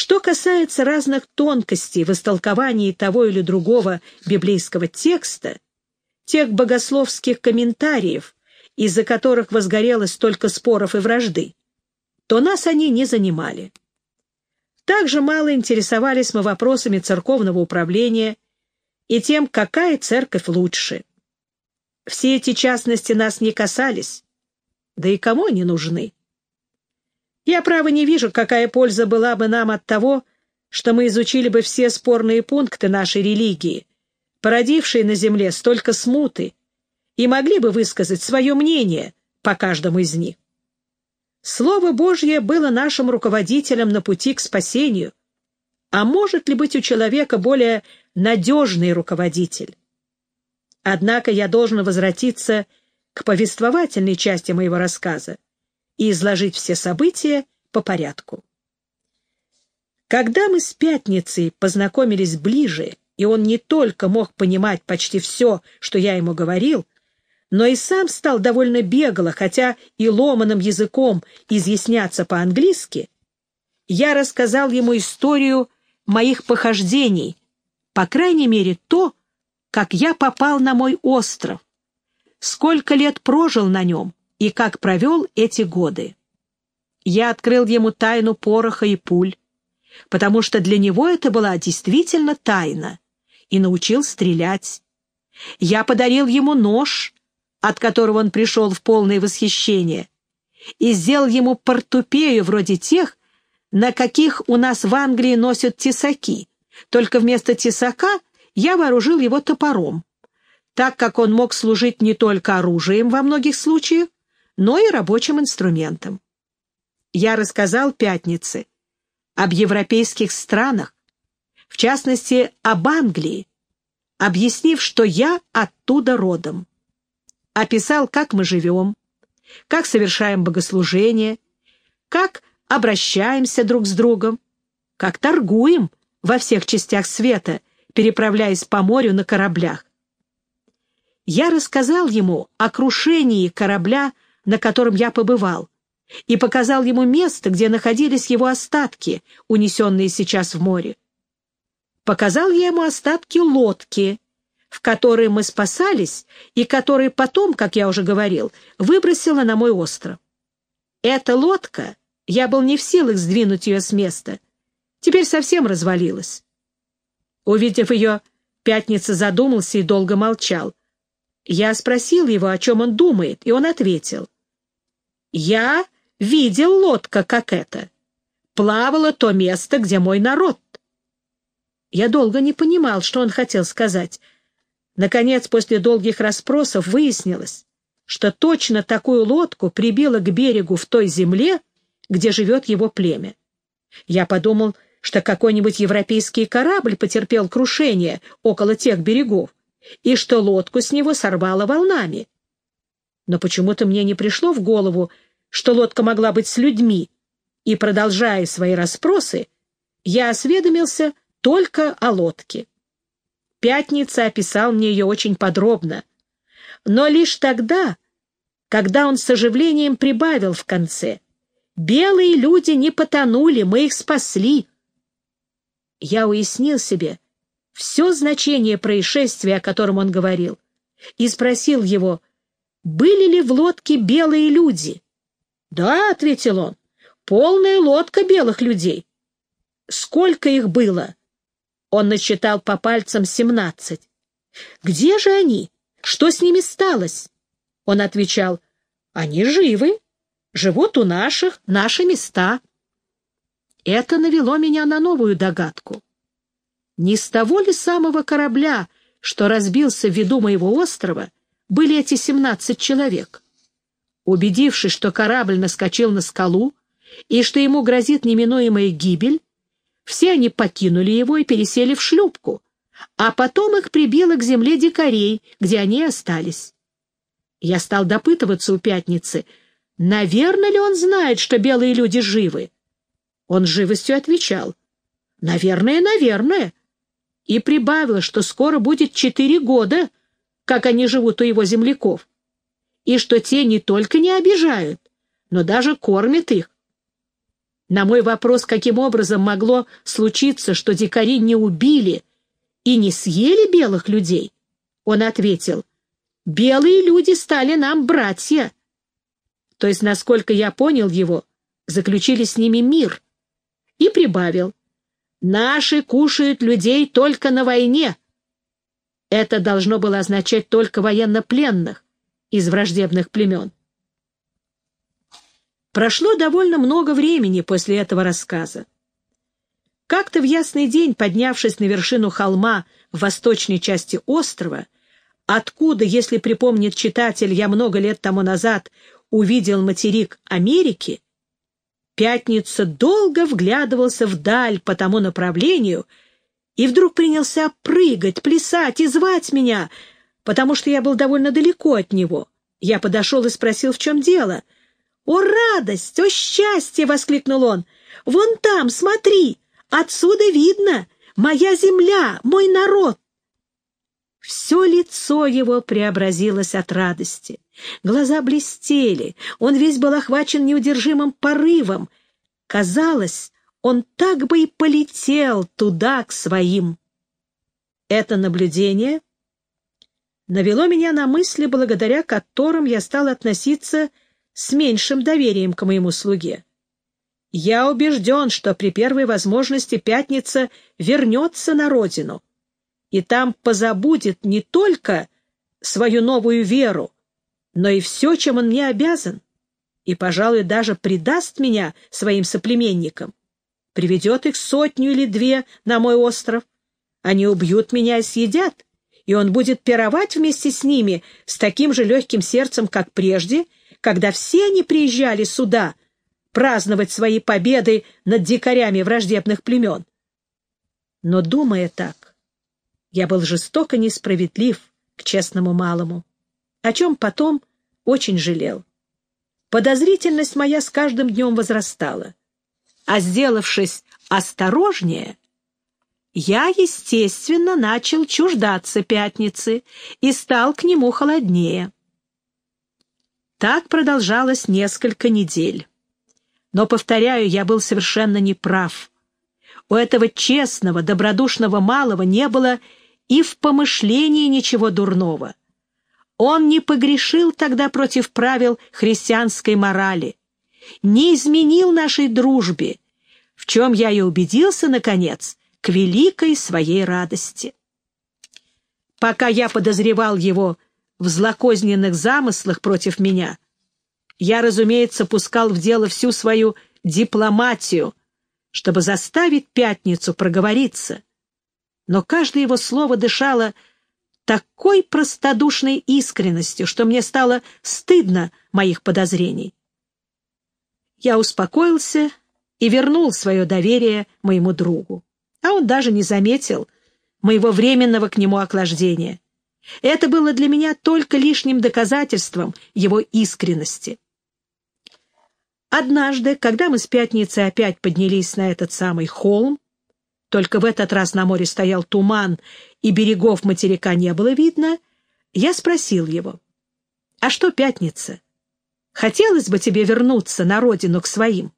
Что касается разных тонкостей в истолковании того или другого библейского текста, тех богословских комментариев, из-за которых возгорелось столько споров и вражды, то нас они не занимали. Также мало интересовались мы вопросами церковного управления и тем, какая церковь лучше. Все эти частности нас не касались, да и кому они нужны? Я, право, не вижу, какая польза была бы нам от того, что мы изучили бы все спорные пункты нашей религии, породившие на земле столько смуты, и могли бы высказать свое мнение по каждому из них. Слово Божье было нашим руководителем на пути к спасению. А может ли быть у человека более надежный руководитель? Однако я должен возвратиться к повествовательной части моего рассказа и изложить все события по порядку. Когда мы с Пятницей познакомились ближе, и он не только мог понимать почти все, что я ему говорил, но и сам стал довольно бегло, хотя и ломаным языком изъясняться по-английски, я рассказал ему историю моих похождений, по крайней мере то, как я попал на мой остров, сколько лет прожил на нем и как провел эти годы. Я открыл ему тайну пороха и пуль, потому что для него это была действительно тайна, и научил стрелять. Я подарил ему нож, от которого он пришел в полное восхищение, и сделал ему портупею вроде тех, на каких у нас в Англии носят тесаки, только вместо тесака я вооружил его топором, так как он мог служить не только оружием во многих случаях, но и рабочим инструментом. Я рассказал Пятнице об европейских странах, в частности, об Англии, объяснив, что я оттуда родом описал, как мы живем, как совершаем богослужение, как обращаемся друг с другом, как торгуем во всех частях света, переправляясь по морю на кораблях. Я рассказал ему о крушении корабля, на котором я побывал, и показал ему место, где находились его остатки, унесенные сейчас в море. Показал я ему остатки лодки, в которой мы спасались и который потом, как я уже говорил, выбросила на мой остров. Эта лодка, я был не в силах сдвинуть ее с места, теперь совсем развалилась. Увидев ее, Пятница задумался и долго молчал. Я спросил его, о чем он думает, и он ответил. «Я видел лодка, как эта. Плавало то место, где мой народ». Я долго не понимал, что он хотел сказать — Наконец, после долгих расспросов выяснилось, что точно такую лодку прибило к берегу в той земле, где живет его племя. Я подумал, что какой-нибудь европейский корабль потерпел крушение около тех берегов, и что лодку с него сорвало волнами. Но почему-то мне не пришло в голову, что лодка могла быть с людьми, и, продолжая свои расспросы, я осведомился только о лодке. Пятница описал мне ее очень подробно, но лишь тогда, когда он с оживлением прибавил в конце. «Белые люди не потонули, мы их спасли». Я уяснил себе все значение происшествия, о котором он говорил, и спросил его, были ли в лодке белые люди. «Да», — ответил он, — «полная лодка белых людей». «Сколько их было?» Он насчитал по пальцам семнадцать. «Где же они? Что с ними сталось?» Он отвечал, «Они живы, живут у наших, наши места». Это навело меня на новую догадку. Не с того ли самого корабля, что разбился в виду моего острова, были эти семнадцать человек? Убедившись, что корабль наскочил на скалу и что ему грозит неминуемая гибель, все они покинули его и пересели в шлюпку, а потом их прибило к земле дикарей, где они остались. Я стал допытываться у пятницы, наверное ли он знает, что белые люди живы. Он живостью отвечал, «Наверное, наверное», и прибавил, что скоро будет четыре года, как они живут у его земляков, и что те не только не обижают, но даже кормят их. На мой вопрос, каким образом могло случиться, что дикари не убили и не съели белых людей, он ответил, «Белые люди стали нам братья». То есть, насколько я понял его, заключили с ними мир. И прибавил, «Наши кушают людей только на войне». Это должно было означать только военнопленных из враждебных племен. Прошло довольно много времени после этого рассказа. Как-то в ясный день, поднявшись на вершину холма в восточной части острова, откуда, если припомнит читатель, я много лет тому назад увидел материк Америки, Пятница долго вглядывался вдаль по тому направлению и вдруг принялся прыгать, плясать и звать меня, потому что я был довольно далеко от него. Я подошел и спросил, в чем дело — «О, радость! О, счастье!» — воскликнул он. «Вон там, смотри! Отсюда видно! Моя земля, мой народ!» Все лицо его преобразилось от радости. Глаза блестели, он весь был охвачен неудержимым порывом. Казалось, он так бы и полетел туда, к своим. Это наблюдение навело меня на мысли, благодаря которым я стал относиться с меньшим доверием к моему слуге. Я убежден, что при первой возможности пятница вернется на родину, и там позабудет не только свою новую веру, но и все, чем он мне обязан, и, пожалуй, даже предаст меня своим соплеменникам, приведет их сотню или две на мой остров. Они убьют меня и съедят, и он будет пировать вместе с ними с таким же легким сердцем, как прежде, когда все они приезжали сюда праздновать свои победы над дикарями враждебных племен. Но, думая так, я был жестоко несправедлив к честному малому, о чем потом очень жалел. Подозрительность моя с каждым днем возрастала, а, сделавшись осторожнее, я, естественно, начал чуждаться пятницы и стал к нему холоднее. Так продолжалось несколько недель. Но, повторяю, я был совершенно неправ. У этого честного, добродушного малого не было и в помышлении ничего дурного. Он не погрешил тогда против правил христианской морали, не изменил нашей дружбе, в чем я и убедился, наконец, к великой своей радости. Пока я подозревал его в злокозненных замыслах против меня, я, разумеется, пускал в дело всю свою дипломатию, чтобы заставить Пятницу проговориться. Но каждое его слово дышало такой простодушной искренностью, что мне стало стыдно моих подозрений. Я успокоился и вернул свое доверие моему другу. А он даже не заметил моего временного к нему охлаждения. Это было для меня только лишним доказательством его искренности. Однажды, когда мы с пятницы опять поднялись на этот самый холм, только в этот раз на море стоял туман, и берегов материка не было видно, я спросил его, «А что пятница? Хотелось бы тебе вернуться на родину к своим?»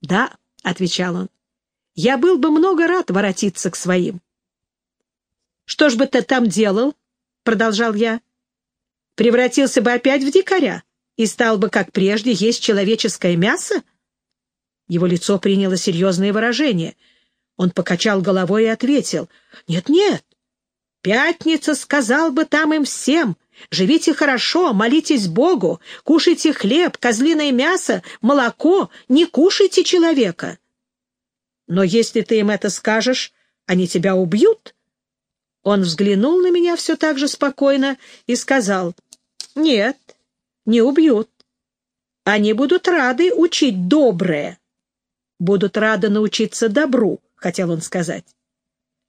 «Да», — отвечал он, — «я был бы много рад воротиться к своим». «Что ж бы ты там делал?» — продолжал я. «Превратился бы опять в дикаря и стал бы, как прежде, есть человеческое мясо?» Его лицо приняло серьезное выражение. Он покачал головой и ответил. «Нет-нет, Пятница сказал бы там им всем, живите хорошо, молитесь Богу, кушайте хлеб, козлиное мясо, молоко, не кушайте человека». «Но если ты им это скажешь, они тебя убьют?» Он взглянул на меня все так же спокойно и сказал, «Нет, не убьют. Они будут рады учить доброе. Будут рады научиться добру», — хотел он сказать.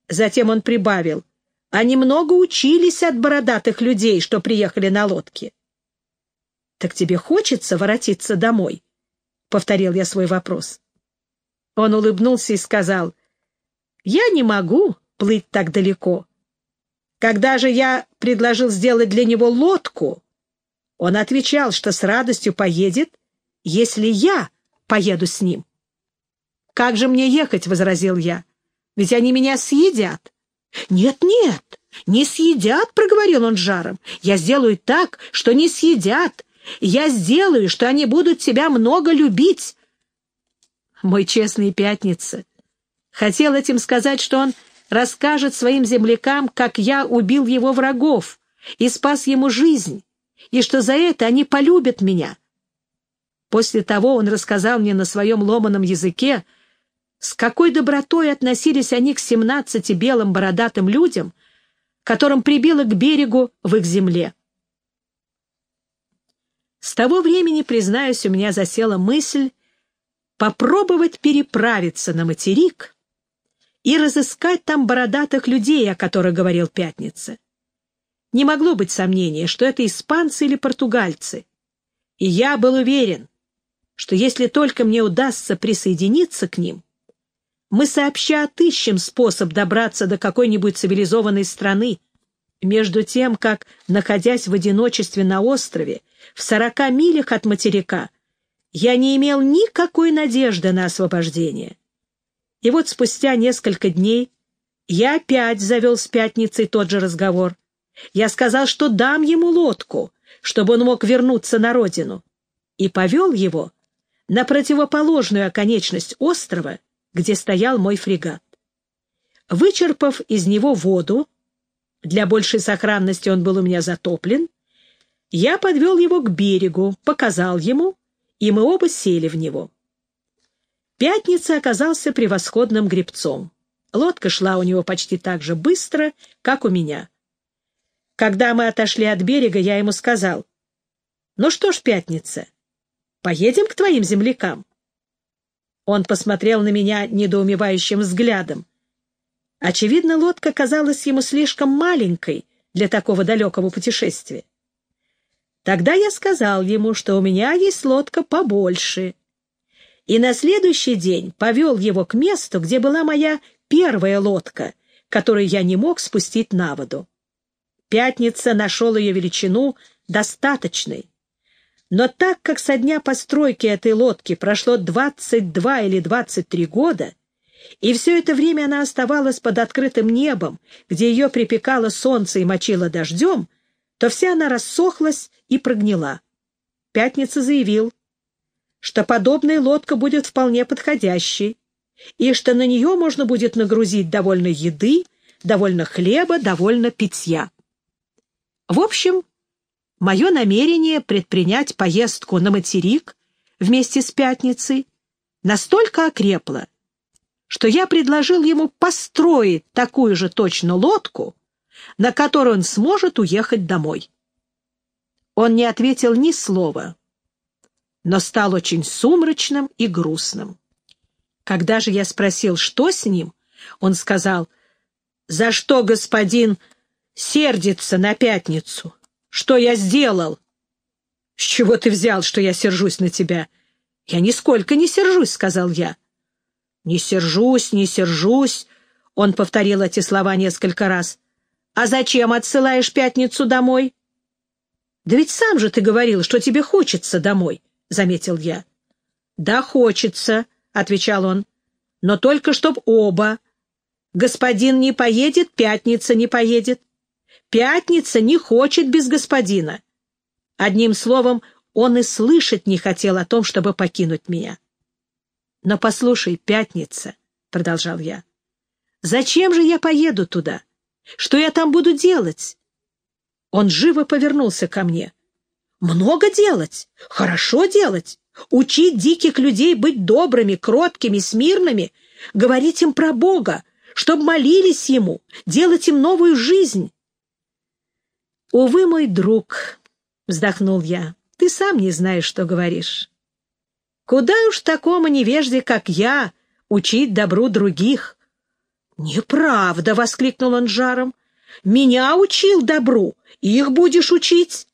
Затем он прибавил, «Они много учились от бородатых людей, что приехали на лодке». «Так тебе хочется воротиться домой?» — повторил я свой вопрос. Он улыбнулся и сказал, «Я не могу плыть так далеко. Когда же я предложил сделать для него лодку, он отвечал, что с радостью поедет, если я поеду с ним. «Как же мне ехать?» — возразил я. «Ведь они меня съедят». «Нет-нет, не съедят», — проговорил он жаром. «Я сделаю так, что не съедят. Я сделаю, что они будут тебя много любить». Мой честный пятница хотел этим сказать, что он расскажет своим землякам, как я убил его врагов и спас ему жизнь, и что за это они полюбят меня. После того он рассказал мне на своем ломаном языке, с какой добротой относились они к семнадцати белым бородатым людям, которым прибило к берегу в их земле. С того времени, признаюсь, у меня засела мысль попробовать переправиться на материк и разыскать там бородатых людей, о которых говорил Пятница. Не могло быть сомнения, что это испанцы или португальцы. И я был уверен, что если только мне удастся присоединиться к ним, мы сообща отыщем способ добраться до какой-нибудь цивилизованной страны, между тем, как, находясь в одиночестве на острове, в сорока милях от материка, я не имел никакой надежды на освобождение. И вот спустя несколько дней я опять завел с пятницей тот же разговор. Я сказал, что дам ему лодку, чтобы он мог вернуться на родину, и повел его на противоположную оконечность острова, где стоял мой фрегат. Вычерпав из него воду, для большей сохранности он был у меня затоплен, я подвел его к берегу, показал ему, и мы оба сели в него. Пятница оказался превосходным гребцом. Лодка шла у него почти так же быстро, как у меня. Когда мы отошли от берега, я ему сказал, «Ну что ж, Пятница, Поедем к твоим землякам?» Он посмотрел на меня недоумевающим взглядом. Очевидно, лодка казалась ему слишком маленькой для такого далекого путешествия. Тогда я сказал ему, что у меня есть лодка побольше, и на следующий день повел его к месту, где была моя первая лодка, которую я не мог спустить на воду. Пятница нашел ее величину достаточной, но так как со дня постройки этой лодки прошло 22 или 23 года, и все это время она оставалась под открытым небом, где ее припекало солнце и мочило дождем, то вся она рассохлась и прогнила. Пятница заявил, что подобная лодка будет вполне подходящей, и что на нее можно будет нагрузить довольно еды, довольно хлеба, довольно питья. В общем, мое намерение предпринять поездку на материк вместе с Пятницей настолько окрепло, что я предложил ему построить такую же точно лодку, на которой он сможет уехать домой. Он не ответил ни слова, но стал очень сумрачным и грустным. Когда же я спросил, что с ним, он сказал, «За что господин сердится на пятницу? Что я сделал?» «С чего ты взял, что я сержусь на тебя?» «Я нисколько не сержусь», — сказал я. «Не сержусь, не сержусь», — он повторил эти слова несколько раз. «А зачем отсылаешь пятницу домой?» «Да ведь сам же ты говорил, что тебе хочется домой», — заметил я. «Да, хочется», — отвечал он, — «но только чтоб оба. Господин не поедет, пятница не поедет. Пятница не хочет без господина. Одним словом, он и слышать не хотел о том, чтобы покинуть меня. «Но послушай, пятница», — продолжал я, — «зачем же я поеду туда? Что я там буду делать?» Он живо повернулся ко мне. «Много делать, хорошо делать, учить диких людей быть добрыми, кроткими, смирными, говорить им про Бога, чтобы молились Ему, делать им новую жизнь». «Увы, мой друг», — вздохнул я, — «ты сам не знаешь, что говоришь». Куда уж такому невежде, как я, учить добру других? — Неправда! — воскликнул он жаром. — Меня учил добру, их будешь учить?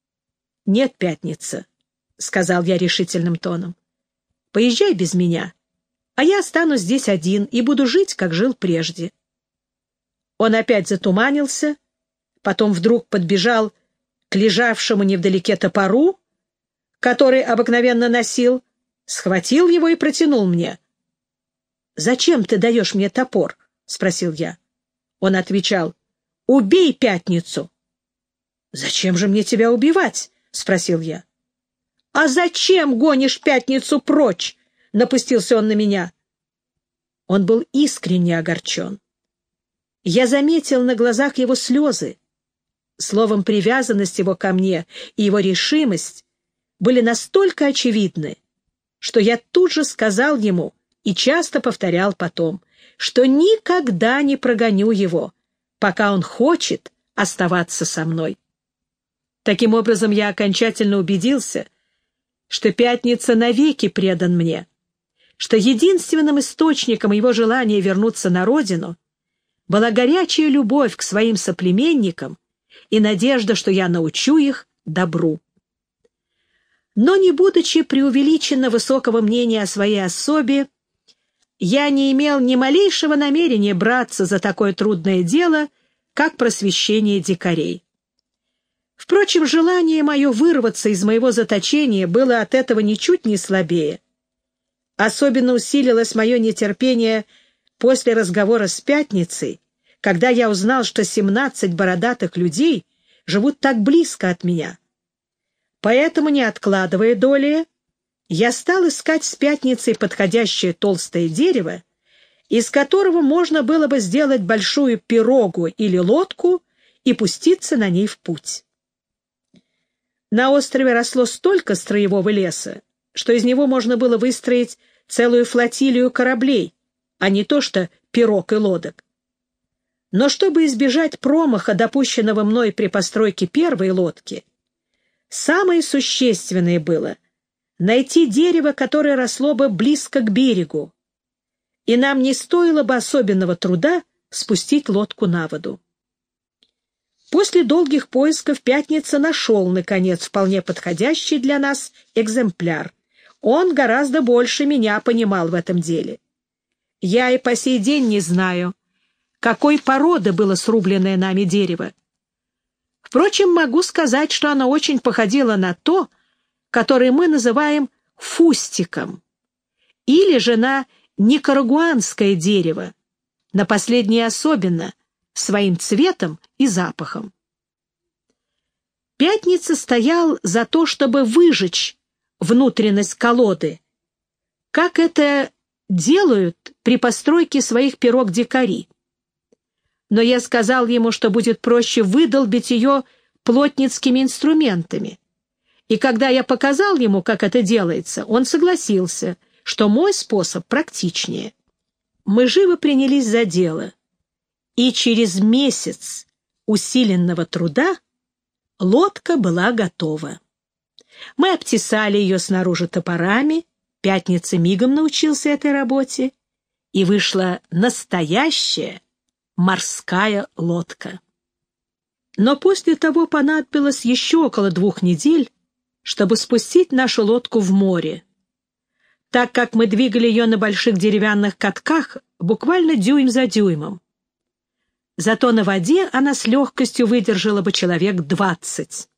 — Нет, пятница, — сказал я решительным тоном. — Поезжай без меня, а я останусь здесь один и буду жить, как жил прежде. Он опять затуманился, потом вдруг подбежал к лежавшему невдалеке топору, который обыкновенно носил, схватил его и протянул мне. «Зачем ты даешь мне топор?» — спросил я. Он отвечал, «Убей пятницу!» «Зачем же мне тебя убивать?» — спросил я. «А зачем гонишь пятницу прочь?» — напустился он на меня. Он был искренне огорчен. Я заметил на глазах его слезы. Словом, привязанность его ко мне и его решимость были настолько очевидны, что я тут же сказал ему и часто повторял потом, что никогда не прогоню его, пока он хочет оставаться со мной. Таким образом, я окончательно убедился, что Пятница навеки предан мне, что единственным источником его желания вернуться на родину была горячая любовь к своим соплеменникам и надежда, что я научу их добру. Но не будучи преувеличенно высокого мнения о своей особе, я не имел ни малейшего намерения браться за такое трудное дело, как просвещение дикарей. Впрочем, желание мое вырваться из моего заточения было от этого ничуть не слабее. Особенно усилилось мое нетерпение после разговора с Пятницей, когда я узнал, что семнадцать бородатых людей живут так близко от меня. Поэтому, не откладывая доли, я стал искать с Пятницей подходящее толстое дерево, из которого можно было бы сделать большую пирогу или лодку и пуститься на ней в путь. На острове росло столько строевого леса, что из него можно было выстроить целую флотилию кораблей, а не то что пирог и лодок. Но чтобы избежать промаха, допущенного мной при постройке первой лодки, самое существенное было найти дерево, которое росло бы близко к берегу, и нам не стоило бы особенного труда спустить лодку на воду. После долгих поисков Пятница нашел, наконец, вполне подходящий для нас экземпляр. Он гораздо больше меня понимал в этом деле. Я и по сей день не знаю, какой породы было срубленное нами дерево. Впрочем, могу сказать, что оно очень походило на то, которое мы называем фустиком, или же на никарагуанское дерево, на последнее особенно, своим цветом и запахом. Пятница стоял за то, чтобы выжечь внутренность колоды, как это делают при постройке своих пирог дикари. Но я сказал ему, что будет проще выдолбить ее плотницкими инструментами. И когда я показал ему, как это делается, он согласился, что мой способ практичнее. Мы живо принялись за дело — и через месяц усиленного труда лодка была готова. Мы обтесали ее снаружи топорами, Пятница мигом научился этой работе, и вышла настоящая морская лодка. Но после того понадобилось еще около двух недель, чтобы спустить нашу лодку в море, так как мы двигали ее на больших деревянных катках буквально дюйм за дюймом. Зато на воде она с легкостью выдержала бы человек двадцать.